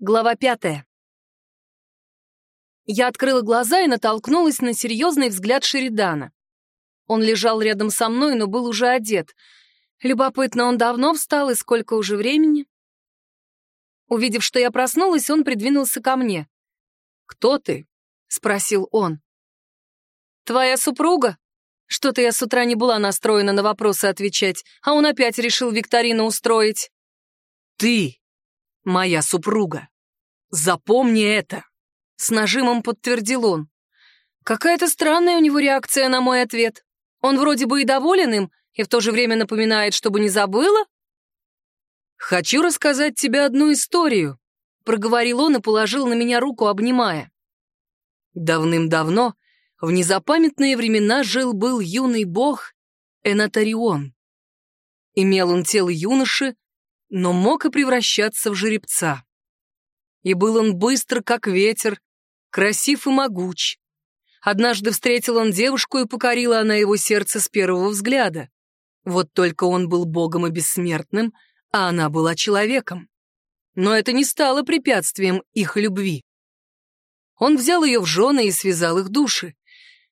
Глава пятая. Я открыла глаза и натолкнулась на серьезный взгляд Шеридана. Он лежал рядом со мной, но был уже одет. Любопытно, он давно встал и сколько уже времени? Увидев, что я проснулась, он придвинулся ко мне. «Кто ты?» — спросил он. «Твоя супруга?» Что-то я с утра не была настроена на вопросы отвечать, а он опять решил викторину устроить. «Ты моя супруга. Запомни это!» С нажимом подтвердил он. Какая-то странная у него реакция на мой ответ. Он вроде бы и доволен им, и в то же время напоминает, чтобы не забыла. «Хочу рассказать тебе одну историю», — проговорил он и положил на меня руку, обнимая. Давным-давно, в незапамятные времена, жил-был юный бог Энатарион. Имел он тело юноши, но мог и превращаться в жеребца. И был он быстр, как ветер, красив и могуч. Однажды встретил он девушку, и покорила она его сердце с первого взгляда. Вот только он был богом и бессмертным, а она была человеком. Но это не стало препятствием их любви. Он взял ее в жены и связал их души.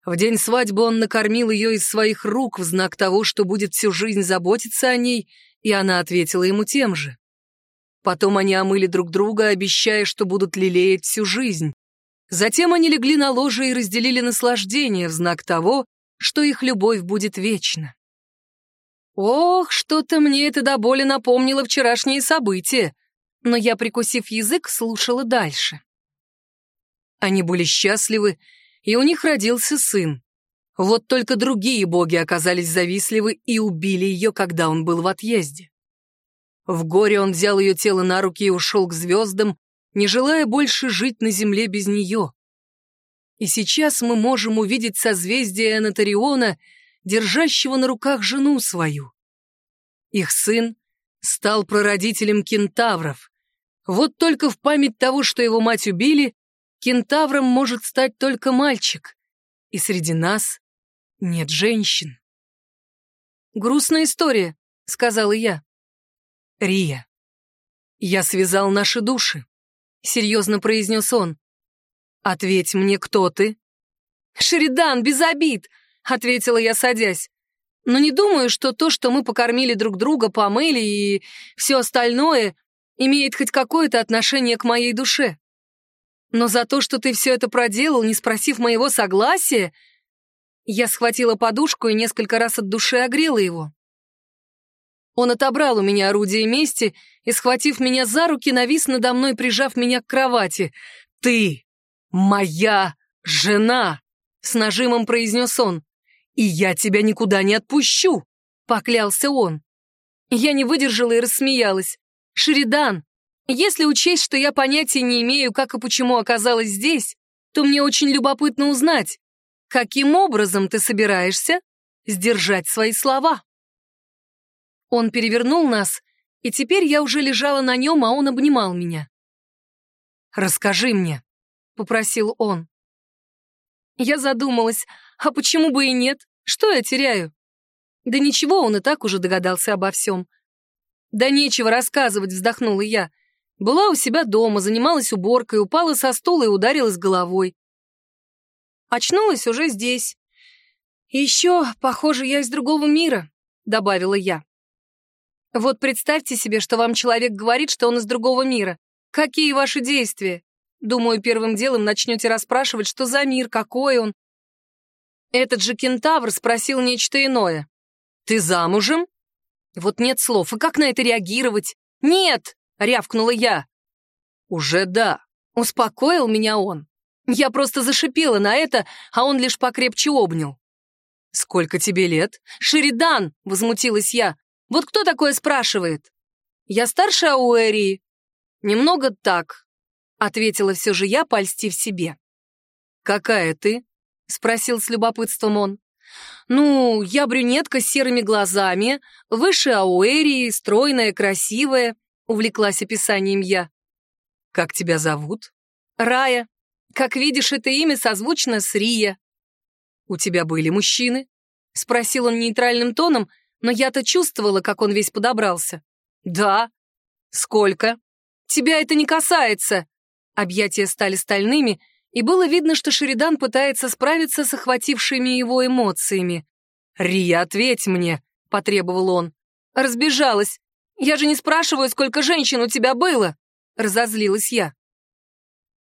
В день свадьбы он накормил ее из своих рук в знак того, что будет всю жизнь заботиться о ней и она ответила ему тем же. Потом они омыли друг друга, обещая, что будут лелеять всю жизнь. Затем они легли на ложе и разделили наслаждение в знак того, что их любовь будет вечна. Ох, что-то мне это до боли напомнило вчерашние события, но я, прикусив язык, слушала дальше. Они были счастливы, и у них родился сын. Вот только другие боги оказались завистливы и убили ее, когда он был в отъезде. В горе он взял ее тело на руки и ушел к звездам, не желая больше жить на земле без нее. И сейчас мы можем увидеть созвездие Анатариона, держащего на руках жену свою. Их сын стал прародителем кентавров. Вот только в память того, что его мать убили, кентавром может стать только мальчик. И среди нас нет женщин. «Грустная история», — сказала я. «Рия, я связал наши души», — серьезно произнес он. «Ответь мне, кто ты?» «Шеридан, без обид», — ответила я, садясь. «Но не думаю, что то, что мы покормили друг друга, помыли и все остальное, имеет хоть какое-то отношение к моей душе. Но за то, что ты все это проделал, не спросив моего согласия, я схватила подушку и несколько раз от души огрела его. Он отобрал у меня орудие мести и, схватив меня за руки, навис надо мной, прижав меня к кровати. «Ты моя жена!» — с нажимом произнес он. «И я тебя никуда не отпущу!» — поклялся он. Я не выдержала и рассмеялась. «Шеридан, если учесть, что я понятия не имею, как и почему оказалась здесь, то мне очень любопытно узнать, Каким образом ты собираешься сдержать свои слова? Он перевернул нас, и теперь я уже лежала на нем, а он обнимал меня. «Расскажи мне», — попросил он. Я задумалась, а почему бы и нет? Что я теряю? Да ничего, он и так уже догадался обо всем. Да нечего рассказывать, вздохнула я. Была у себя дома, занималась уборкой, упала со стула и ударилась головой. Очнулась уже здесь. Еще, похоже, я из другого мира, добавила я. Вот представьте себе, что вам человек говорит, что он из другого мира. Какие ваши действия? Думаю, первым делом начнете расспрашивать, что за мир, какой он. Этот же кентавр спросил нечто иное. «Ты замужем?» Вот нет слов, и как на это реагировать? «Нет!» — рявкнула я. «Уже да», — успокоил меня он. Я просто зашипела на это, а он лишь покрепче обнял. «Сколько тебе лет?» «Шеридан!» — возмутилась я. «Вот кто такое спрашивает?» «Я старше Ауэрии». «Немного так», — ответила все же я, польстив себе. «Какая ты?» — спросил с любопытством он. «Ну, я брюнетка с серыми глазами, выше Ауэрии, стройная, красивая», — увлеклась описанием я. «Как тебя зовут?» «Рая», как видишь, это имя созвучно с Рия. «У тебя были мужчины?» — спросил он нейтральным тоном, но я-то чувствовала, как он весь подобрался. «Да». «Сколько?» тебя это не касается!» Объятия стали стальными, и было видно, что Шеридан пытается справиться с охватившими его эмоциями. «Рия, ответь мне!» — потребовал он. «Разбежалась. Я же не спрашиваю, сколько женщин у тебя было!» — разозлилась я.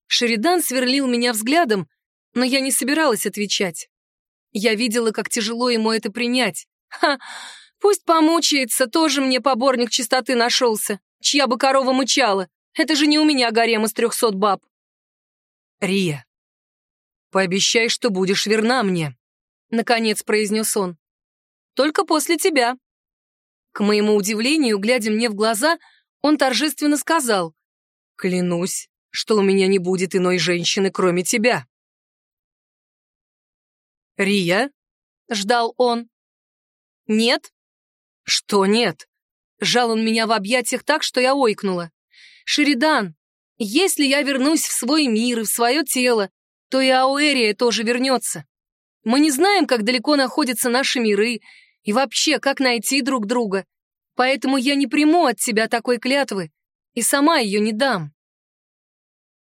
Шеридан сверлил меня взглядом, но я не собиралась отвечать. Я видела, как тяжело ему это принять. Ха, пусть помучается, тоже мне поборник чистоты нашелся, чья бы корова мычала. Это же не у меня гарем из трехсот баб. Рия, пообещай, что будешь верна мне, — наконец произнес он. Только после тебя. К моему удивлению, глядя мне в глаза, он торжественно сказал. Клянусь, что у меня не будет иной женщины, кроме тебя. «Рия?» — ждал он. «Нет». «Что нет?» Жал он меня в объятиях так, что я ойкнула. «Шеридан, если я вернусь в свой мир и в свое тело, то и Ауэрия тоже вернется. Мы не знаем, как далеко находятся наши миры и вообще, как найти друг друга. Поэтому я не приму от тебя такой клятвы и сама ее не дам».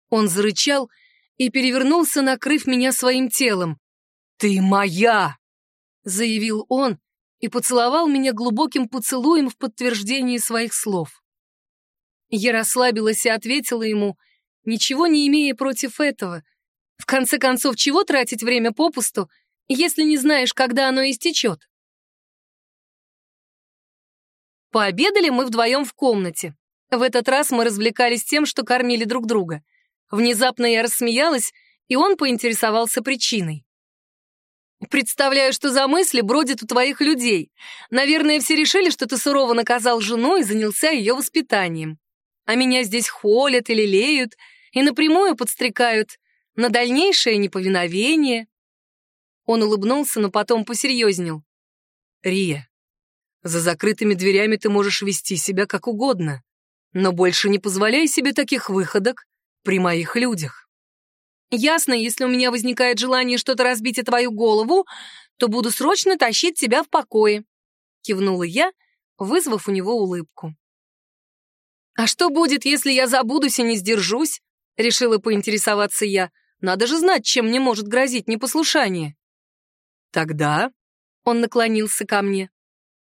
Он зарычал и перевернулся, накрыв меня своим телом. «Ты моя!» — заявил он и поцеловал меня глубоким поцелуем в подтверждении своих слов. Я расслабилась и ответила ему, ничего не имея против этого. В конце концов, чего тратить время попусту, если не знаешь, когда оно истечет? Пообедали мы вдвоем в комнате. В этот раз мы развлекались тем, что кормили друг друга. Внезапно я рассмеялась, и он поинтересовался причиной. Представляю, что за мысли бродят у твоих людей. Наверное, все решили, что ты сурово наказал жену и занялся ее воспитанием. А меня здесь холят или леют и напрямую подстрекают на дальнейшее неповиновение. Он улыбнулся, но потом посерьезнел. Рия, за закрытыми дверями ты можешь вести себя как угодно, но больше не позволяй себе таких выходок при моих людях. Ясно, если у меня возникает желание что-то разбить о твою голову, то буду срочно тащить тебя в покое», — кивнула я, вызвав у него улыбку. «А что будет, если я забудусь и не сдержусь?» — решила поинтересоваться я. «Надо же знать, чем мне может грозить непослушание». «Тогда...» — он наклонился ко мне.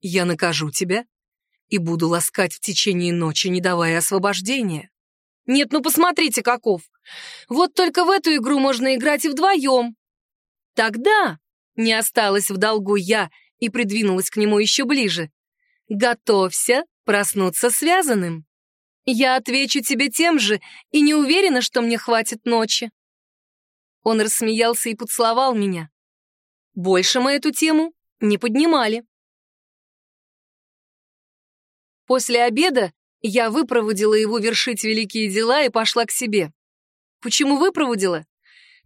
«Я накажу тебя и буду ласкать в течение ночи, не давая освобождения». Нет, ну посмотрите, каков. Вот только в эту игру можно играть и вдвоем. Тогда не осталась в долгу я и придвинулась к нему еще ближе. Готовься проснуться связанным. Я отвечу тебе тем же и не уверена, что мне хватит ночи. Он рассмеялся и поцеловал меня. Больше мы эту тему не поднимали. После обеда я выпроводила его вершить великие дела и пошла к себе. Почему выпроводила?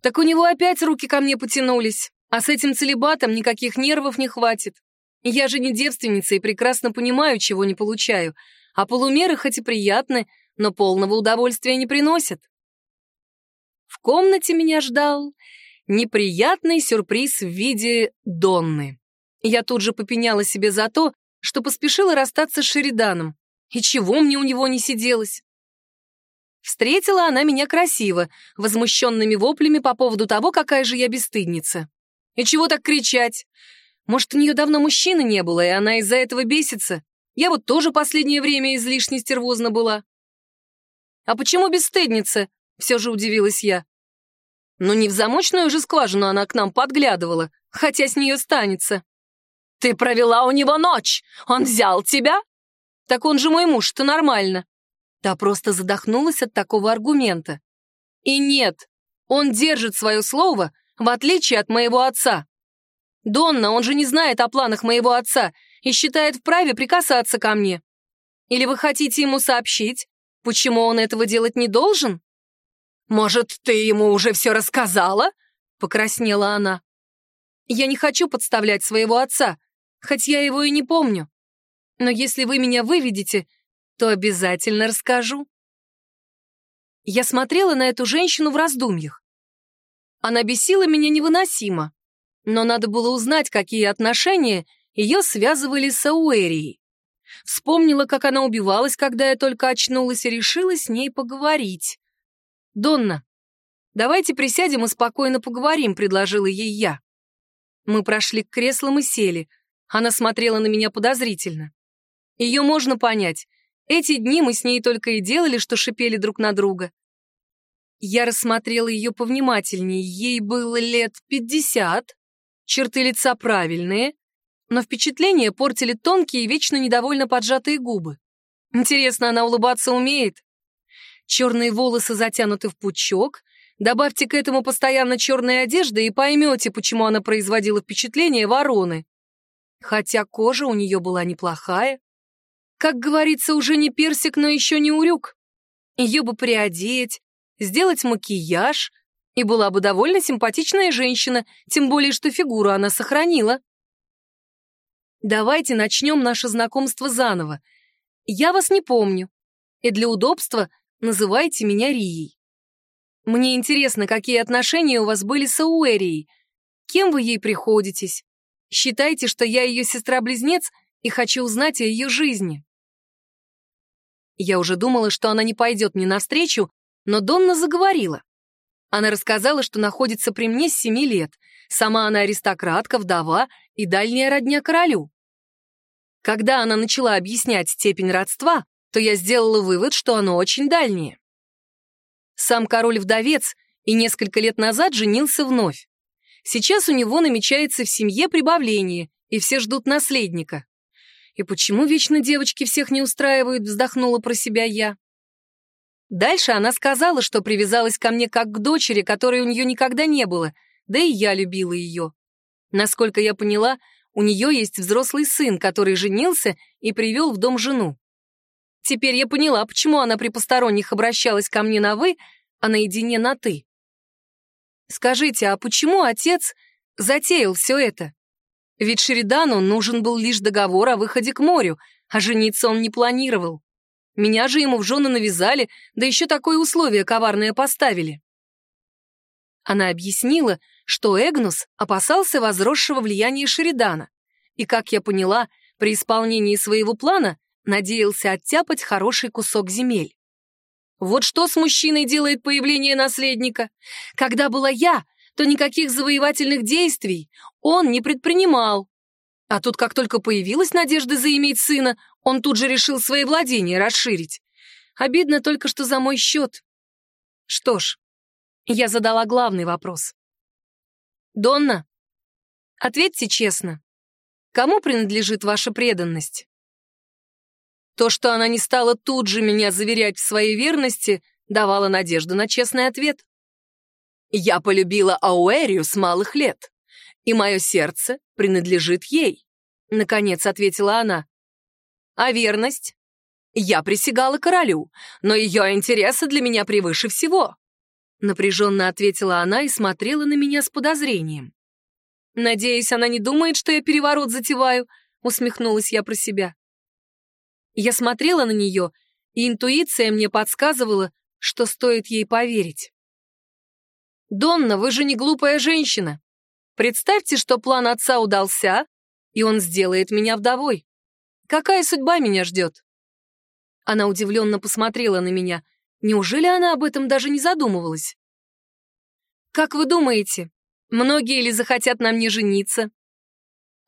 Так у него опять руки ко мне потянулись, а с этим целебатом никаких нервов не хватит. Я же не девственница и прекрасно понимаю, чего не получаю, а полумеры хоть и приятны, но полного удовольствия не приносят. В комнате меня ждал неприятный сюрприз в виде Донны. Я тут же попеняла себе за то, что поспешила расстаться с Шериданом. И чего мне у него не сиделось? Встретила она меня красиво, возмущенными воплями по поводу того, какая же я бесстыдница. И чего так кричать? Может, у нее давно мужчины не было, и она из-за этого бесится? Я вот тоже последнее время излишне стервозна была. А почему бесстыдница? Все же удивилась я. Но не в замочную же скважину она к нам подглядывала, хотя с нее станется. Ты провела у него ночь, он взял тебя? Так он же мой муж, это нормально. Та просто задохнулась от такого аргумента. И нет, он держит свое слово, в отличие от моего отца. Донна, он же не знает о планах моего отца и считает вправе прикасаться ко мне. Или вы хотите ему сообщить, почему он этого делать не должен? Может, ты ему уже все рассказала? Покраснела она. Я не хочу подставлять своего отца, хоть я его и не помню но если вы меня выведете, то обязательно расскажу. Я смотрела на эту женщину в раздумьях. Она бесила меня невыносимо, но надо было узнать, какие отношения ее связывали с Ауэрией. Вспомнила, как она убивалась, когда я только очнулась, и решила с ней поговорить. «Донна, давайте присядем и спокойно поговорим», — предложила ей я. Мы прошли к креслам и сели. Она смотрела на меня подозрительно. Ее можно понять. Эти дни мы с ней только и делали, что шипели друг на друга. Я рассмотрела ее повнимательнее. Ей было лет пятьдесят, черты лица правильные, но впечатление портили тонкие и вечно недовольно поджатые губы. Интересно, она улыбаться умеет? Черные волосы затянуты в пучок, добавьте к этому постоянно черные одежды и поймете, почему она производила впечатление вороны. Хотя кожа у нее была неплохая. Как говорится, уже не персик, но еще не урюк. Ее бы приодеть, сделать макияж, и была бы довольно симпатичная женщина, тем более, что фигуру она сохранила. Давайте начнем наше знакомство заново. Я вас не помню, и для удобства называйте меня Рией. Мне интересно, какие отношения у вас были с Ауэрией, кем вы ей приходитесь. Считайте, что я ее сестра-близнец и хочу узнать о ее жизни. Я уже думала, что она не пойдет мне навстречу, но Донна заговорила. Она рассказала, что находится при мне с семи лет. Сама она аристократка, вдова и дальняя родня королю. Когда она начала объяснять степень родства, то я сделала вывод, что оно очень дальнее. Сам король-вдовец и несколько лет назад женился вновь. Сейчас у него намечается в семье прибавление, и все ждут наследника. И почему вечно девочки всех не устраивают, вздохнула про себя я. Дальше она сказала, что привязалась ко мне как к дочери, которой у нее никогда не было, да и я любила ее. Насколько я поняла, у нее есть взрослый сын, который женился и привел в дом жену. Теперь я поняла, почему она при посторонних обращалась ко мне на «вы», а наедине на «ты». Скажите, а почему отец затеял все это? Ведь Шеридану нужен был лишь договор о выходе к морю, а жениться он не планировал. Меня же ему в жены навязали, да еще такое условие коварное поставили. Она объяснила, что Эгнус опасался возросшего влияния Шеридана, и, как я поняла, при исполнении своего плана надеялся оттяпать хороший кусок земель. Вот что с мужчиной делает появление наследника. Когда была я, то никаких завоевательных действий он не предпринимал. А тут, как только появилась надежда заиметь сына, он тут же решил свои владения расширить. Обидно только, что за мой счет. Что ж, я задала главный вопрос. «Донна, ответьте честно, кому принадлежит ваша преданность?» То, что она не стала тут же меня заверять в своей верности, давало надежду на честный ответ. «Я полюбила Ауэрию с малых лет, и мое сердце принадлежит ей», — наконец ответила она. А верность? Я присягала королю, но ее интересы для меня превыше всего. Напряженно ответила она и смотрела на меня с подозрением. «Надеюсь, она не думает, что я переворот затеваю», — усмехнулась я про себя. Я смотрела на нее, и интуиция мне подсказывала, что стоит ей поверить. «Донна, вы же не глупая женщина. Представьте, что план отца удался, и он сделает меня вдовой. Какая судьба меня ждет?» Она удивленно посмотрела на меня. Неужели она об этом даже не задумывалась? «Как вы думаете, многие ли захотят на мне жениться?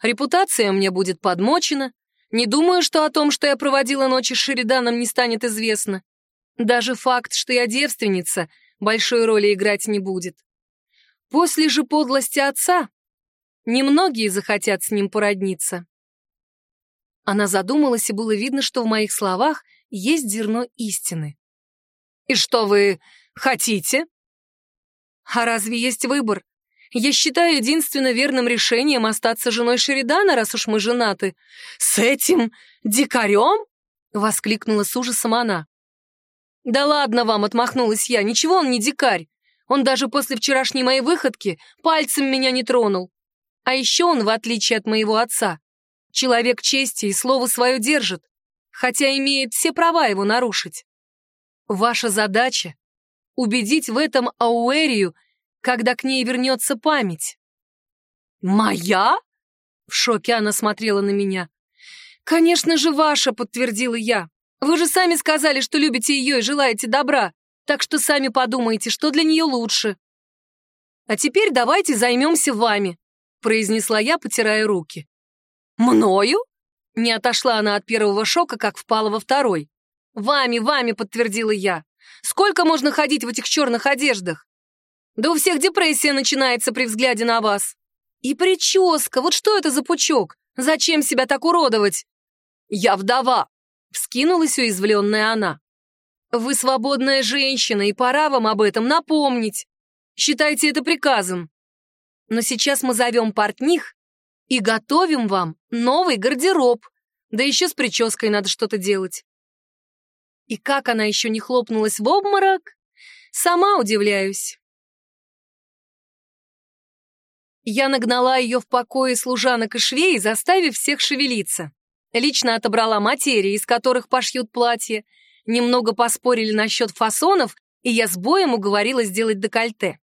Репутация мне будет подмочена. Не думаю, что о том, что я проводила ночи с Шериданом, не станет известно. Даже факт, что я девственница, большой роли играть не будет. После же подлости отца немногие захотят с ним породниться. Она задумалась, и было видно, что в моих словах есть зерно истины. «И что вы хотите?» «А разве есть выбор? Я считаю единственно верным решением остаться женой Шеридана, раз уж мы женаты. С этим дикарем?» — воскликнула с ужасом она. «Да ладно вам!» — отмахнулась я. «Ничего он не дикарь. Он даже после вчерашней моей выходки пальцем меня не тронул. А еще он, в отличие от моего отца, Человек чести и слово свое держит, хотя имеет все права его нарушить. Ваша задача — убедить в этом Ауэрию, когда к ней вернется память. «Моя?» — в шоке она смотрела на меня. «Конечно же ваша», — подтвердила я. «Вы же сами сказали, что любите ее и желаете добра, так что сами подумайте, что для нее лучше». «А теперь давайте займемся вами», — произнесла я, потирая руки. «Мною?» — не отошла она от первого шока, как впала во второй. «Вами, вами», — подтвердила я. «Сколько можно ходить в этих черных одеждах? Да у всех депрессия начинается при взгляде на вас. И прическа, вот что это за пучок? Зачем себя так уродовать? Я вдова, вскинулась уязвленная она. Вы свободная женщина, и пора вам об этом напомнить. Считайте это приказом. Но сейчас мы зовем портних и готовим вам новый гардероб. Да еще с прической надо что-то делать. И как она еще не хлопнулась в обморок, сама удивляюсь. Я нагнала ее в покое служанок и швей, заставив всех шевелиться. Лично отобрала материи, из которых пошьют платье. Немного поспорили насчет фасонов, и я с боем уговорила сделать декольте.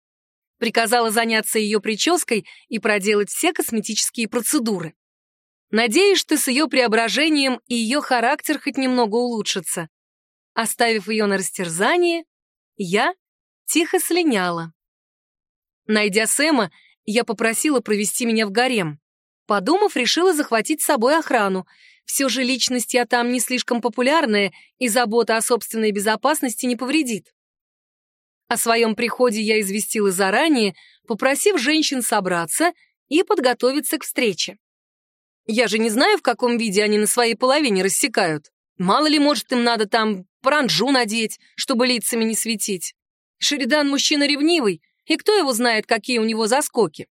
Приказала заняться ее прической и проделать все косметические процедуры. Надеюсь, что с ее преображением и ее характер хоть немного улучшится. Оставив ее на растерзание, я тихо слиняла. Найдя Сэма, я попросила провести меня в гарем. Подумав, решила захватить с собой охрану. Все же личность я там не слишком популярная, и забота о собственной безопасности не повредит. О своем приходе я известила заранее, попросив женщин собраться и подготовиться к встрече. Я же не знаю, в каком виде они на своей половине рассекают. Мало ли, может, им надо там паранджу надеть, чтобы лицами не светить. Шеридан мужчина ревнивый, и кто его знает, какие у него заскоки?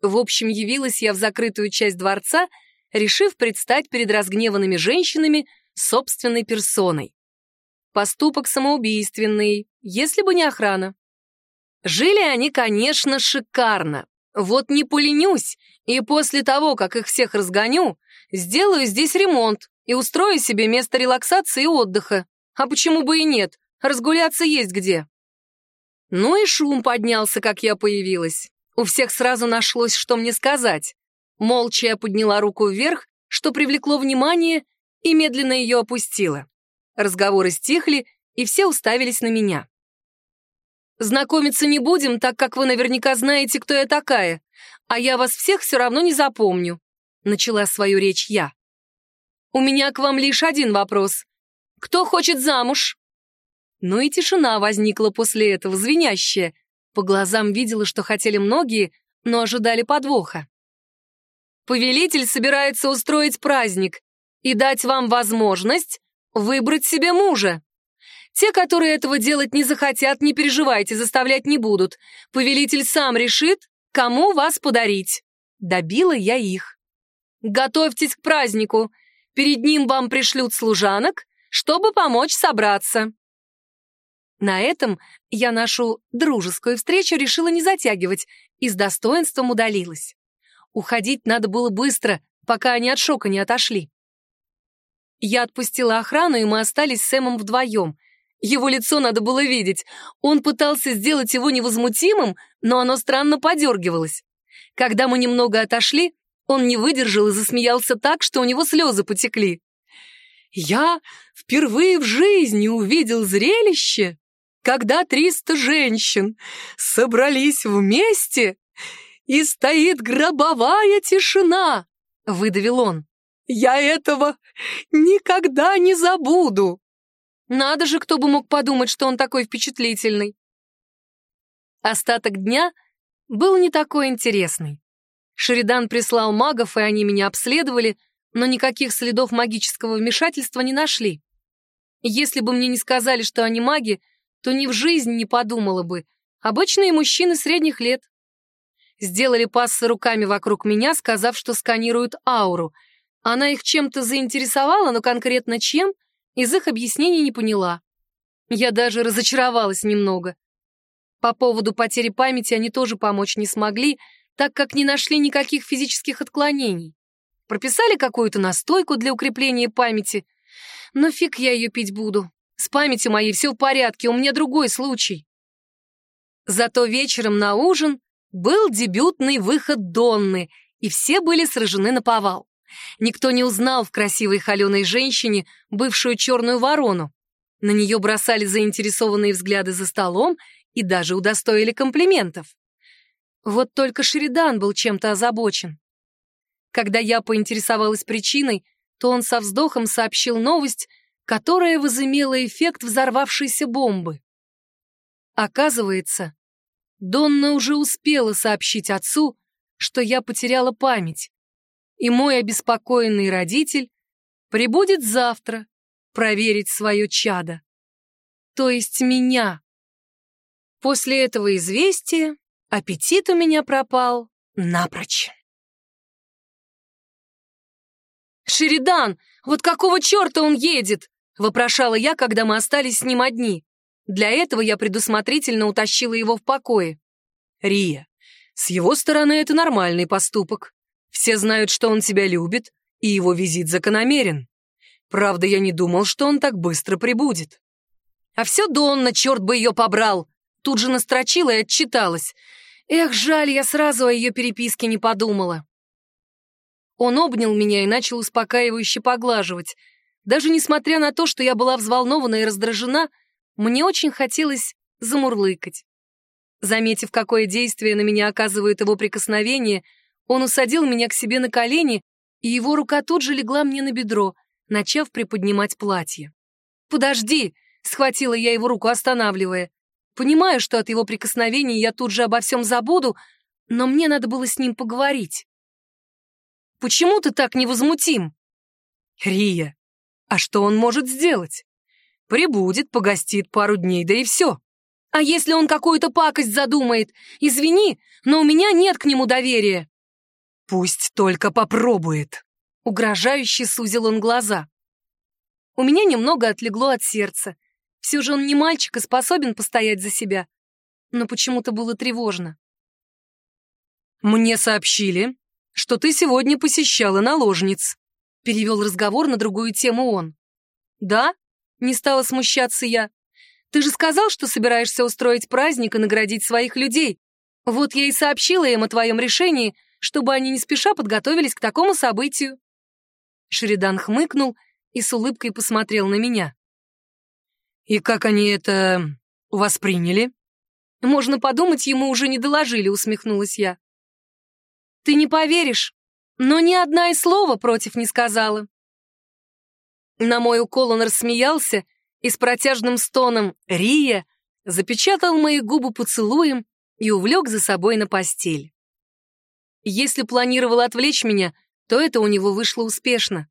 В общем, явилась я в закрытую часть дворца, решив предстать перед разгневанными женщинами собственной персоной. Поступок самоубийственный, если бы не охрана. Жили они, конечно, шикарно. Вот не поленюсь, и после того, как их всех разгоню, сделаю здесь ремонт и устрою себе место релаксации и отдыха. А почему бы и нет? Разгуляться есть где. Ну и шум поднялся, как я появилась. У всех сразу нашлось, что мне сказать. Молча я подняла руку вверх, что привлекло внимание, и медленно ее опустила. Разговоры стихли, и все уставились на меня. «Знакомиться не будем, так как вы наверняка знаете, кто я такая, а я вас всех все равно не запомню», — начала свою речь я. «У меня к вам лишь один вопрос. Кто хочет замуж?» Ну и тишина возникла после этого, звенящая. По глазам видела, что хотели многие, но ожидали подвоха. Повелитель собирается устроить праздник и дать вам возможность выбрать себе мужа. Те, которые этого делать не захотят, не переживайте, заставлять не будут. Повелитель сам решит, кому вас подарить. Добила я их. Готовьтесь к празднику. Перед ним вам пришлют служанок, чтобы помочь собраться. На этом я нашу дружескую встречу решила не затягивать и с достоинством удалилась. Уходить надо было быстро, пока они от шока не отошли. Я отпустила охрану, и мы остались с Сэмом вдвоем. Его лицо надо было видеть. Он пытался сделать его невозмутимым, но оно странно подергивалось. Когда мы немного отошли, он не выдержал и засмеялся так, что у него слезы потекли. «Я впервые в жизни увидел зрелище, когда триста женщин собрались вместе, и стоит гробовая тишина, — выдавил он. Я этого никогда не забуду. Надо же, кто бы мог подумать, что он такой впечатлительный. Остаток дня был не такой интересный. Шеридан прислал магов, и они меня обследовали, но никаких следов магического вмешательства не нашли. Если бы мне не сказали, что они маги, то ни в жизнь не подумала бы. Обычные мужчины средних лет. Сделали пассы руками вокруг меня, сказав, что сканируют ауру. Она их чем-то заинтересовала, но конкретно чем, из их объяснений не поняла. Я даже разочаровалась немного. По поводу потери памяти они тоже помочь не смогли, так как не нашли никаких физических отклонений. Прописали какую-то настойку для укрепления памяти, но фиг я ее пить буду. С памятью моей все в порядке, у меня другой случай. Зато вечером на ужин был дебютный выход Донны, и все были сражены на повал. Никто не узнал в красивой холеной женщине бывшую черную ворону. На нее бросали заинтересованные взгляды за столом и даже удостоили комплиментов. Вот только Шеридан был чем-то озабочен. Когда я поинтересовалась причиной, то он со вздохом сообщил новость, которая возымела эффект взорвавшейся бомбы. Оказывается, Донна уже успела сообщить отцу, что я потеряла память, и мой обеспокоенный родитель прибудет завтра проверить свое чадо. То есть меня. После этого известия аппетит у меня пропал напрочь. «Шеридан, вот какого черта он едет?» — вопрошала я, когда мы остались с ним одни. Для этого я предусмотрительно утащила его в покое. «Рия, с его стороны это нормальный поступок. Все знают, что он тебя любит, и его визит закономерен. Правда, я не думал, что он так быстро прибудет». «А все Донна, черт бы ее побрал!» Тут же настрочила и отчиталась. Эх, жаль, я сразу о ее переписке не подумала. Он обнял меня и начал успокаивающе поглаживать. Даже несмотря на то, что я была взволнована и раздражена, мне очень хотелось замурлыкать. Заметив, какое действие на меня оказывает его прикосновение, он усадил меня к себе на колени, и его рука тут же легла мне на бедро, начав приподнимать платье. «Подожди!» — схватила я его руку, останавливая. Понимаю, что от его прикосновений я тут же обо всем забуду, но мне надо было с ним поговорить. Почему ты так невозмутим? Рия, а что он может сделать? Прибудет, погостит пару дней, да и все. А если он какую-то пакость задумает? Извини, но у меня нет к нему доверия. Пусть только попробует. Угрожающе сузил он глаза. У меня немного отлегло от сердца. Все же он не мальчик и способен постоять за себя. Но почему-то было тревожно. Мне сообщили, что ты сегодня посещала наложниц», — перевел разговор на другую тему он. «Да?» — не стала смущаться я. «Ты же сказал, что собираешься устроить праздник и наградить своих людей. Вот я и сообщила им о твоем решении, чтобы они не спеша подготовились к такому событию». Шеридан хмыкнул и с улыбкой посмотрел на меня. «И как они это восприняли?» «Можно подумать, ему уже не доложили», — усмехнулась я. Ты не поверишь, но ни одна и слова против не сказала. На мой укол он рассмеялся и с протяжным стоном «Рия» запечатал мои губы поцелуем и увлек за собой на постель. Если планировал отвлечь меня, то это у него вышло успешно.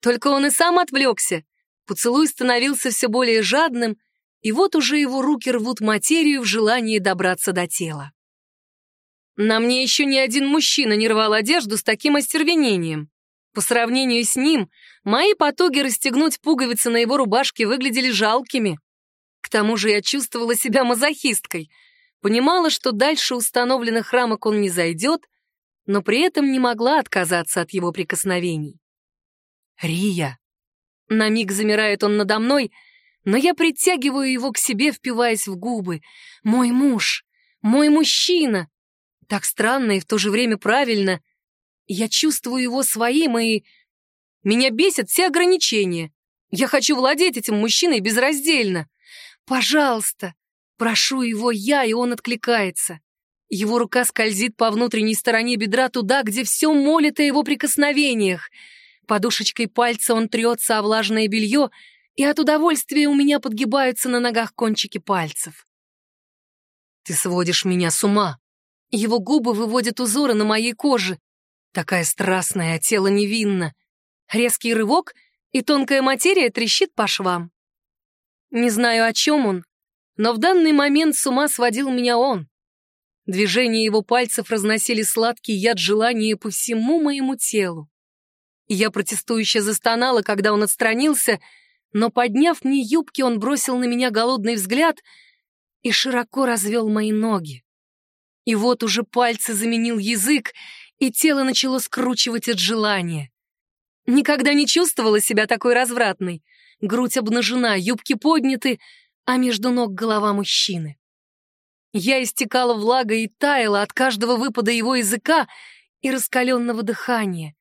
Только он и сам отвлекся. Поцелуй становился все более жадным, и вот уже его руки рвут материю в желании добраться до тела. На мне еще ни один мужчина не рвал одежду с таким остервенением. По сравнению с ним, мои потуги расстегнуть пуговицы на его рубашке выглядели жалкими. К тому же я чувствовала себя мазохисткой, понимала, что дальше установленных рамок он не зайдет, но при этом не могла отказаться от его прикосновений. «Рия!» На миг замирает он надо мной, но я притягиваю его к себе, впиваясь в губы. «Мой муж! Мой мужчина! Так странно и в то же время правильно. Я чувствую его своим, и... Меня бесят все ограничения. Я хочу владеть этим мужчиной безраздельно. Пожалуйста, прошу его я, и он откликается. Его рука скользит по внутренней стороне бедра туда, где все молит о его прикосновениях. Подушечкой пальца он трется о влажное белье, и от удовольствия у меня подгибаются на ногах кончики пальцев. «Ты сводишь меня с ума», его губы выводят узоры на моей коже. Такая страстная, а тело невинно. Резкий рывок, и тонкая материя трещит по швам. Не знаю, о чем он, но в данный момент с ума сводил меня он. Движения его пальцев разносили сладкий яд желания по всему моему телу. Я протестующе застонала, когда он отстранился, но, подняв мне юбки, он бросил на меня голодный взгляд и широко развел мои ноги. И вот уже пальцы заменил язык, и тело начало скручивать от желания. Никогда не чувствовала себя такой развратной. Грудь обнажена, юбки подняты, а между ног голова мужчины. Я истекала влагой и таяла от каждого выпада его языка и раскаленного дыхания.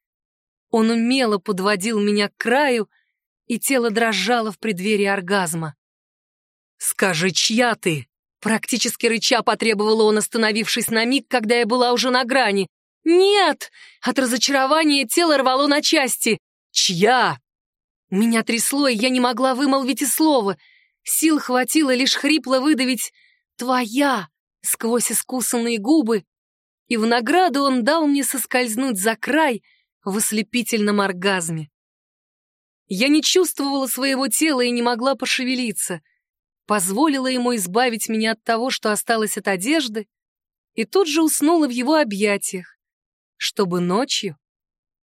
Он умело подводил меня к краю, и тело дрожало в преддверии оргазма. «Скажи, чья ты?» Практически рыча потребовала он, остановившись на миг, когда я была уже на грани. «Нет!» От разочарования тело рвало на части. «Чья?» Меня трясло, и я не могла вымолвить и слова. Сил хватило лишь хрипло выдавить «Твоя!» сквозь искусанные губы, и в награду он дал мне соскользнуть за край в ослепительном оргазме. Я не чувствовала своего тела и не могла пошевелиться позволила ему избавить меня от того, что осталось от одежды, и тут же уснула в его объятиях, чтобы ночью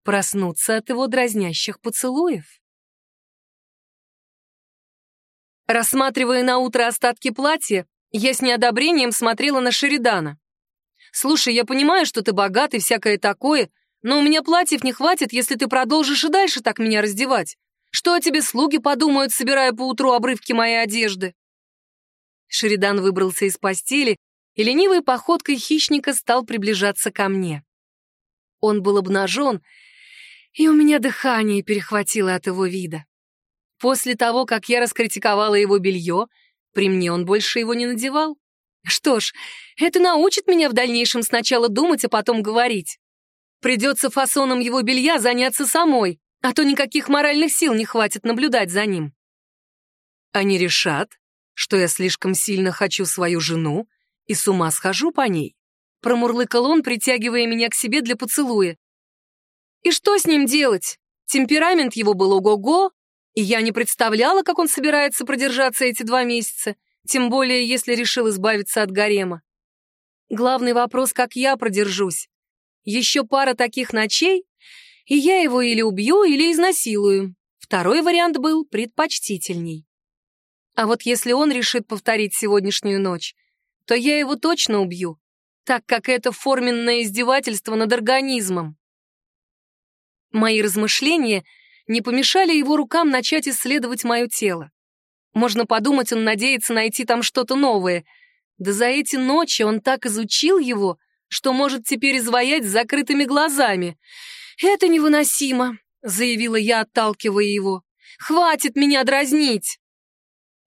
проснуться от его дразнящих поцелуев. Рассматривая на утро остатки платья, я с неодобрением смотрела на Шеридана. «Слушай, я понимаю, что ты богат и всякое такое, но у меня платьев не хватит, если ты продолжишь и дальше так меня раздевать. Что о тебе слуги подумают, собирая поутру обрывки моей одежды?» Шеридан выбрался из постели и ленивой походкой хищника стал приближаться ко мне. Он был обнажен, и у меня дыхание перехватило от его вида. После того, как я раскритиковала его белье, при мне он больше его не надевал. Что ж, это научит меня в дальнейшем сначала думать, а потом говорить. Придется фасоном его белья заняться самой, а то никаких моральных сил не хватит наблюдать за ним. Они решат, что я слишком сильно хочу свою жену и с ума схожу по ней. Промурлыкал он, притягивая меня к себе для поцелуя. И что с ним делать? Темперамент его был ого-го, и я не представляла, как он собирается продержаться эти два месяца, тем более, если решил избавиться от гарема. Главный вопрос, как я продержусь. Еще пара таких ночей, и я его или убью, или изнасилую. Второй вариант был предпочтительней. А вот если он решит повторить сегодняшнюю ночь, то я его точно убью, так как это форменное издевательство над организмом. Мои размышления не помешали его рукам начать исследовать мое тело. Можно подумать, он надеется найти там что-то новое. Да за эти ночи он так изучил его, что может теперь изваять с закрытыми глазами. «Это невыносимо», — заявила я, отталкивая его. «Хватит меня дразнить!»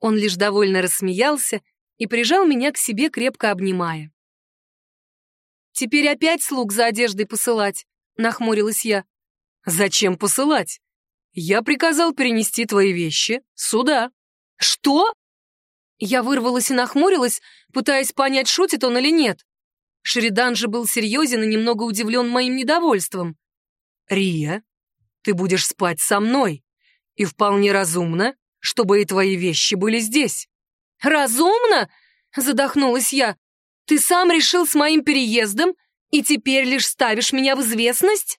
Он лишь довольно рассмеялся и прижал меня к себе, крепко обнимая. «Теперь опять слуг за одеждой посылать?» — нахмурилась я. «Зачем посылать? Я приказал перенести твои вещи сюда». «Что?» Я вырвалась и нахмурилась, пытаясь понять, шутит он или нет. Шеридан же был серьезен и немного удивлен моим недовольством. «Рия, ты будешь спать со мной, и вполне разумно чтобы и твои вещи были здесь». «Разумно?» — задохнулась я. «Ты сам решил с моим переездом и теперь лишь ставишь меня в известность?»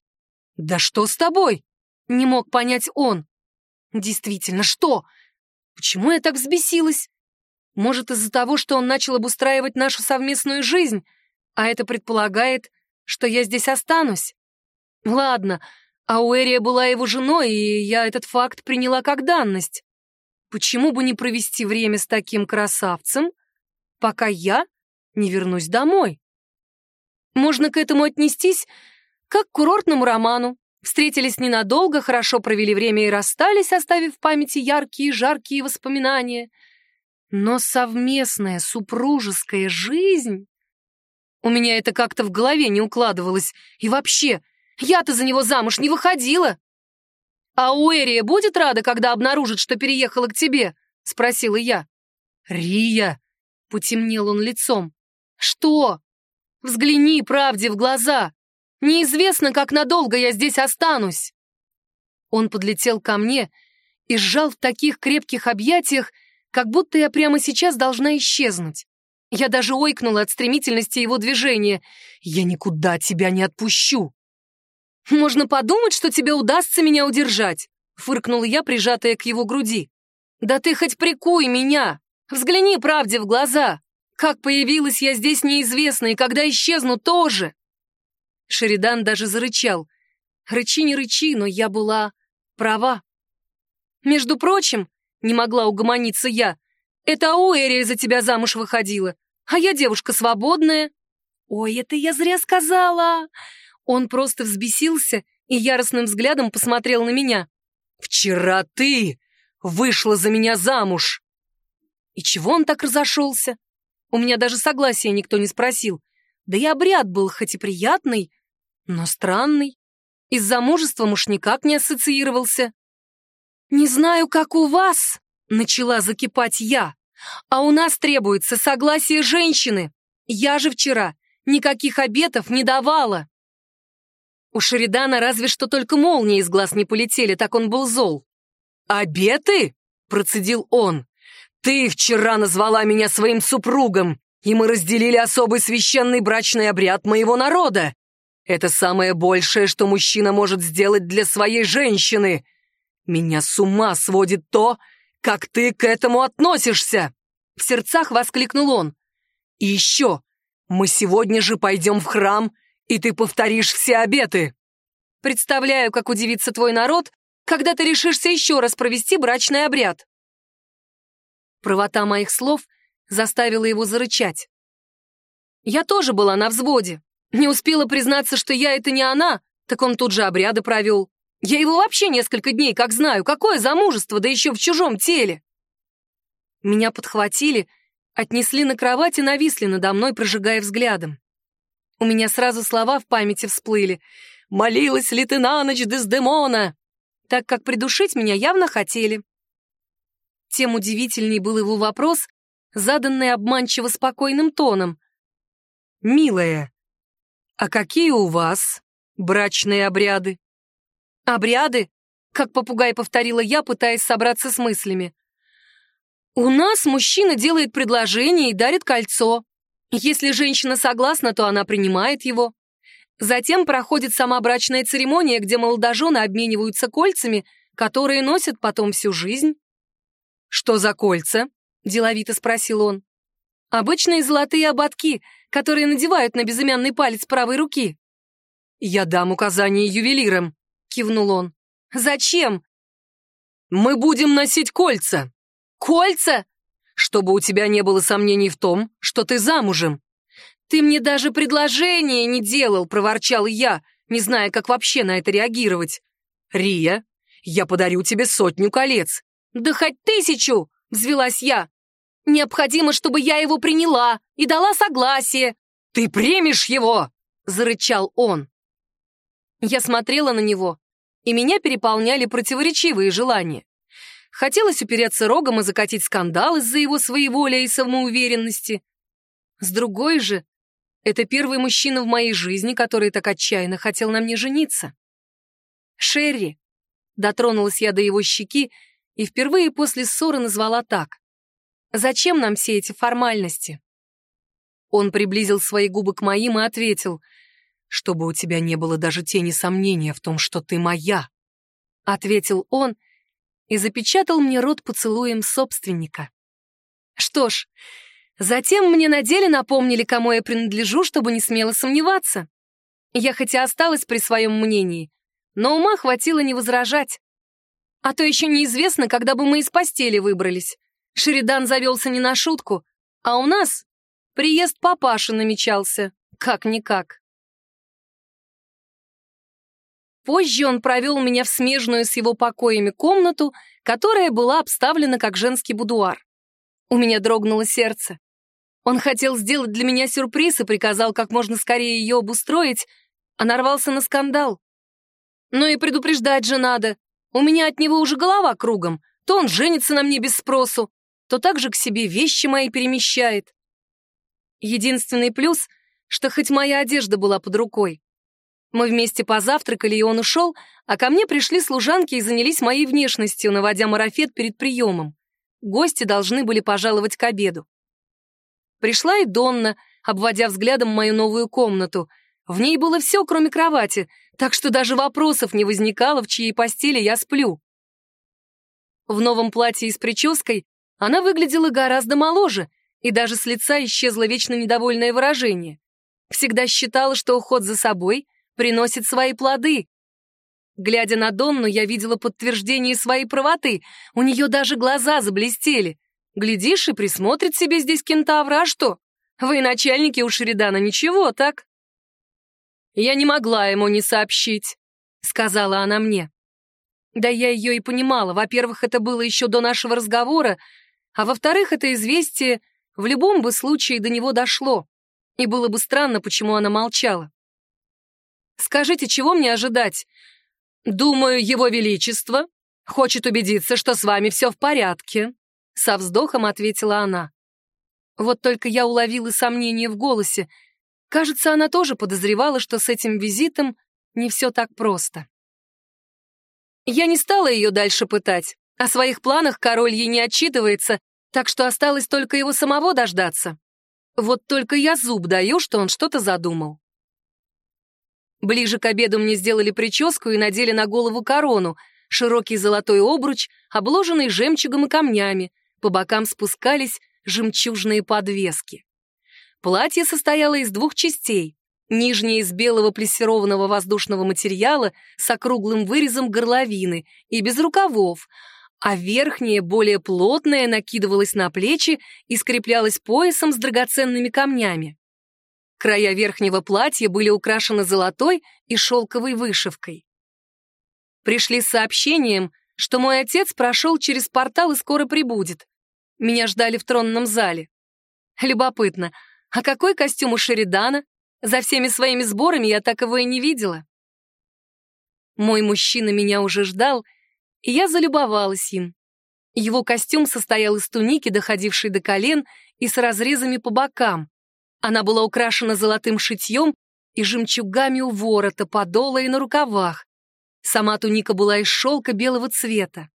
«Да что с тобой?» — не мог понять он. «Действительно, что? Почему я так взбесилась? Может, из-за того, что он начал обустраивать нашу совместную жизнь, а это предполагает, что я здесь останусь? Ладно, Ауэрия была его женой, и я этот факт приняла как данность. Почему бы не провести время с таким красавцем, пока я не вернусь домой? Можно к этому отнестись как к курортному роману. Встретились ненадолго, хорошо провели время и расстались, оставив в памяти яркие, жаркие воспоминания. Но совместная супружеская жизнь... У меня это как-то в голове не укладывалось. И вообще, я-то за него замуж не выходила. «А Уэрия будет рада, когда обнаружит, что переехала к тебе?» — спросила я. «Рия!» — потемнел он лицом. «Что? Взгляни правде в глаза. Неизвестно, как надолго я здесь останусь». Он подлетел ко мне и сжал в таких крепких объятиях, как будто я прямо сейчас должна исчезнуть. Я даже ойкнула от стремительности его движения. «Я никуда тебя не отпущу!» «Можно подумать, что тебе удастся меня удержать», — фыркнула я, прижатая к его груди. «Да ты хоть прикуй меня! Взгляни правде в глаза! Как появилась я здесь неизвестно, и когда исчезну тоже!» Шеридан даже зарычал. «Рычи, не рычи, но я была права». «Между прочим, не могла угомониться я, это Ауэрия за тебя замуж выходила, а я девушка свободная». «Ой, это я зря сказала!» Он просто взбесился и яростным взглядом посмотрел на меня. «Вчера ты вышла за меня замуж!» И чего он так разошелся? У меня даже согласия никто не спросил. Да и обряд был хоть и приятный, но странный. И с замужеством уж никак не ассоциировался. «Не знаю, как у вас», — начала закипать я, «а у нас требуется согласие женщины. Я же вчера никаких обетов не давала». У Шеридана разве что только молнии из глаз не полетели, так он был зол. «Обеты?» — процедил он. «Ты вчера назвала меня своим супругом, и мы разделили особый священный брачный обряд моего народа. Это самое большее, что мужчина может сделать для своей женщины. Меня с ума сводит то, как ты к этому относишься!» В сердцах воскликнул он. «И еще, мы сегодня же пойдем в храм, и ты повторишь все обеты!» «Представляю, как удивится твой народ, когда ты решишься еще раз провести брачный обряд». Правота моих слов заставила его зарычать. Я тоже была на взводе. Не успела признаться, что я — это не она, так он тут же обряды провел. Я его вообще несколько дней как знаю. Какое замужество, да еще в чужом теле. Меня подхватили, отнесли на кровать и нависли надо мной, прожигая взглядом. У меня сразу слова в памяти всплыли. «Молилась ли ты на ночь Дездемона?» Так как придушить меня явно хотели. Тем удивительней был его вопрос, заданный обманчиво спокойным тоном. «Милая, а какие у вас брачные обряды?» «Обряды?» — как попугай повторила я, пытаясь собраться с мыслями. «У нас мужчина делает предложение и дарит кольцо. Если женщина согласна, то она принимает его. Затем проходит сама брачная церемония, где молодожены обмениваются кольцами, которые носят потом всю жизнь. «Что за кольца?» — деловито спросил он. «Обычные золотые ободки, которые надевают на безымянный палец правой руки». «Я дам указание ювелирам», — кивнул он. «Зачем?» «Мы будем носить кольца». «Кольца?» «Чтобы у тебя не было сомнений в том, что ты замужем». «Ты мне даже предложение не делал», — проворчал я, не зная, как вообще на это реагировать. «Рия, я подарю тебе сотню колец. «Да хоть тысячу!» — взвелась я. «Необходимо, чтобы я его приняла и дала согласие». «Ты примешь его!» — зарычал он. Я смотрела на него, и меня переполняли противоречивые желания. Хотелось упереться рогом и закатить скандал из-за его своеволия и самоуверенности. С другой же, это первый мужчина в моей жизни, который так отчаянно хотел на мне жениться. «Шерри!» — дотронулась я до его щеки и впервые после ссоры назвала так. «Зачем нам все эти формальности?» Он приблизил свои губы к моим и ответил, «Чтобы у тебя не было даже тени сомнения в том, что ты моя», — ответил он и запечатал мне рот поцелуем собственника. Что ж, затем мне на деле напомнили, кому я принадлежу, чтобы не смело сомневаться. Я хотя осталась при своем мнении, но ума хватило не возражать. А то еще неизвестно, когда бы мы из постели выбрались. Шеридан завелся не на шутку, а у нас приезд папаши намечался, как-никак. Позже он провел меня в смежную с его покоями комнату, которая была обставлена как женский будуар. У меня дрогнуло сердце. Он хотел сделать для меня сюрприз и приказал как можно скорее ее обустроить, а нарвался на скандал. Но и предупреждать же надо. У меня от него уже голова кругом. То он женится на мне без спросу, то также к себе вещи мои перемещает. Единственный плюс, что хоть моя одежда была под рукой. Мы вместе позавтракали, и он ушел, а ко мне пришли служанки и занялись моей внешностью, наводя марафет перед приемом. Гости должны были пожаловать к обеду. Пришла и Донна, обводя взглядом мою новую комнату. В ней было все, кроме кровати, так что даже вопросов не возникало, в чьей постели я сплю. В новом платье и с прической она выглядела гораздо моложе, и даже с лица исчезло вечно недовольное выражение. Всегда считала, что уход за собой приносит свои плоды. Глядя на Донну, я видела подтверждение своей правоты, у нее даже глаза заблестели. Глядишь и присмотрит себе здесь кентавра, а что? Вы, начальники у Шеридана, ничего, так? Я не могла ему не сообщить. — сказала она мне. Да я ее и понимала. Во-первых, это было еще до нашего разговора, а во-вторых, это известие в любом бы случае до него дошло, и было бы странно, почему она молчала. «Скажите, чего мне ожидать?» «Думаю, его величество хочет убедиться, что с вами все в порядке», — со вздохом ответила она. Вот только я уловила сомнение в голосе. Кажется, она тоже подозревала, что с этим визитом не все так просто. Я не стала ее дальше пытать. О своих планах король ей не отчитывается, так что осталось только его самого дождаться. Вот только я зуб даю, что он что-то задумал. Ближе к обеду мне сделали прическу и надели на голову корону, широкий золотой обруч, обложенный жемчугом и камнями, по бокам спускались жемчужные подвески. Платье состояло из двух частей. Нижняя из белого плессированного воздушного материала с округлым вырезом горловины и без рукавов, а верхняя, более плотная, накидывалась на плечи и скреплялась поясом с драгоценными камнями. Края верхнего платья были украшены золотой и шелковой вышивкой. Пришли с сообщением, что мой отец прошел через портал и скоро прибудет. Меня ждали в тронном зале. Любопытно, а какой костюм у Шеридана? За всеми своими сборами я так его и не видела. Мой мужчина меня уже ждал, и я залюбовалась им. Его костюм состоял из туники, доходившей до колен, и с разрезами по бокам. Она была украшена золотым шитьем и жемчугами у ворота, подола и на рукавах. Сама туника была из шелка белого цвета.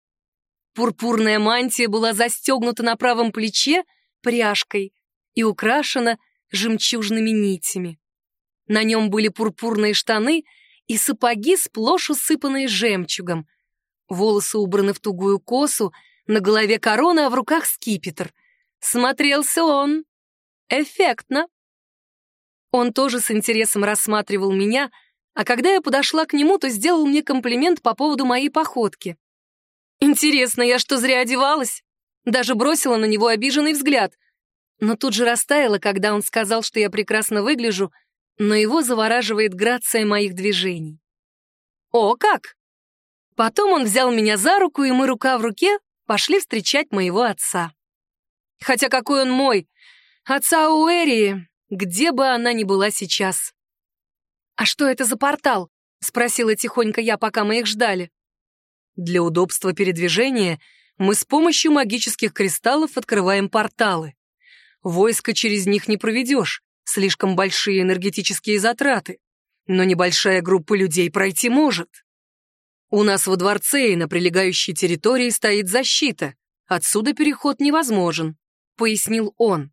Пурпурная мантия была застегнута на правом плече пряжкой и украшена жемчужными нитями. На нем были пурпурные штаны и сапоги, сплошь усыпанные жемчугом. Волосы убраны в тугую косу, на голове корона, а в руках скипетр. Смотрелся он эффектно. Он тоже с интересом рассматривал меня, а когда я подошла к нему, то сделал мне комплимент по поводу моей походки. Интересно, я что, зря одевалась? Даже бросила на него обиженный взгляд. Но тут же растаяла, когда он сказал, что я прекрасно выгляжу, но его завораживает грация моих движений. О, как! Потом он взял меня за руку, и мы рука в руке пошли встречать моего отца. Хотя какой он мой! Отца Уэрии, где бы она ни была сейчас. «А что это за портал?» — спросила тихонько я, пока мы их ждали. Для удобства передвижения мы с помощью магических кристаллов открываем порталы. Войско через них не проведешь, слишком большие энергетические затраты. Но небольшая группа людей пройти может. У нас во дворце и на прилегающей территории стоит защита. Отсюда переход невозможен, пояснил он.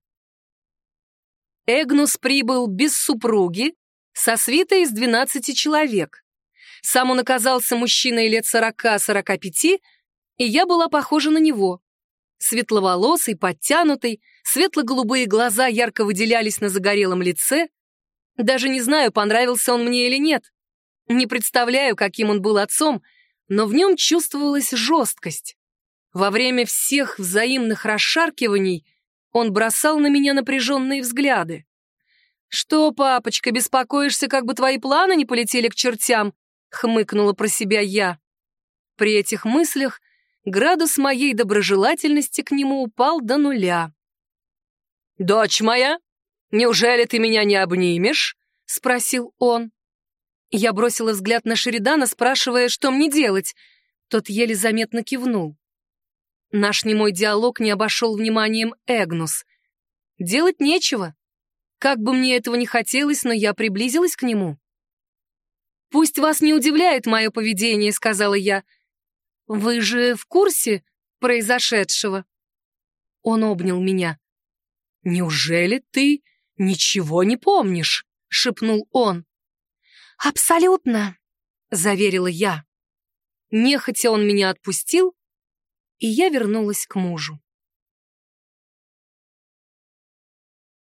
Эгнус прибыл без супруги, со свитой из 12 человек. Сам он оказался мужчиной лет сорока-сорока пяти, и я была похожа на него. Светловолосый, подтянутый, светло-голубые глаза ярко выделялись на загорелом лице. Даже не знаю, понравился он мне или нет. Не представляю, каким он был отцом, но в нем чувствовалась жесткость. Во время всех взаимных расшаркиваний он бросал на меня напряженные взгляды. «Что, папочка, беспокоишься, как бы твои планы не полетели к чертям?» хмыкнула про себя я. При этих мыслях градус моей доброжелательности к нему упал до нуля. «Дочь моя, неужели ты меня не обнимешь?» — спросил он. Я бросила взгляд на Шеридана, спрашивая, что мне делать. Тот еле заметно кивнул. Наш немой диалог не обошел вниманием Эгнус. Делать нечего. Как бы мне этого не хотелось, но я приблизилась к нему. «Пусть вас не удивляет мое поведение», — сказала я. «Вы же в курсе произошедшего?» Он обнял меня. «Неужели ты ничего не помнишь?» — шепнул он. «Абсолютно», — заверила я. Нехотя он меня отпустил, и я вернулась к мужу.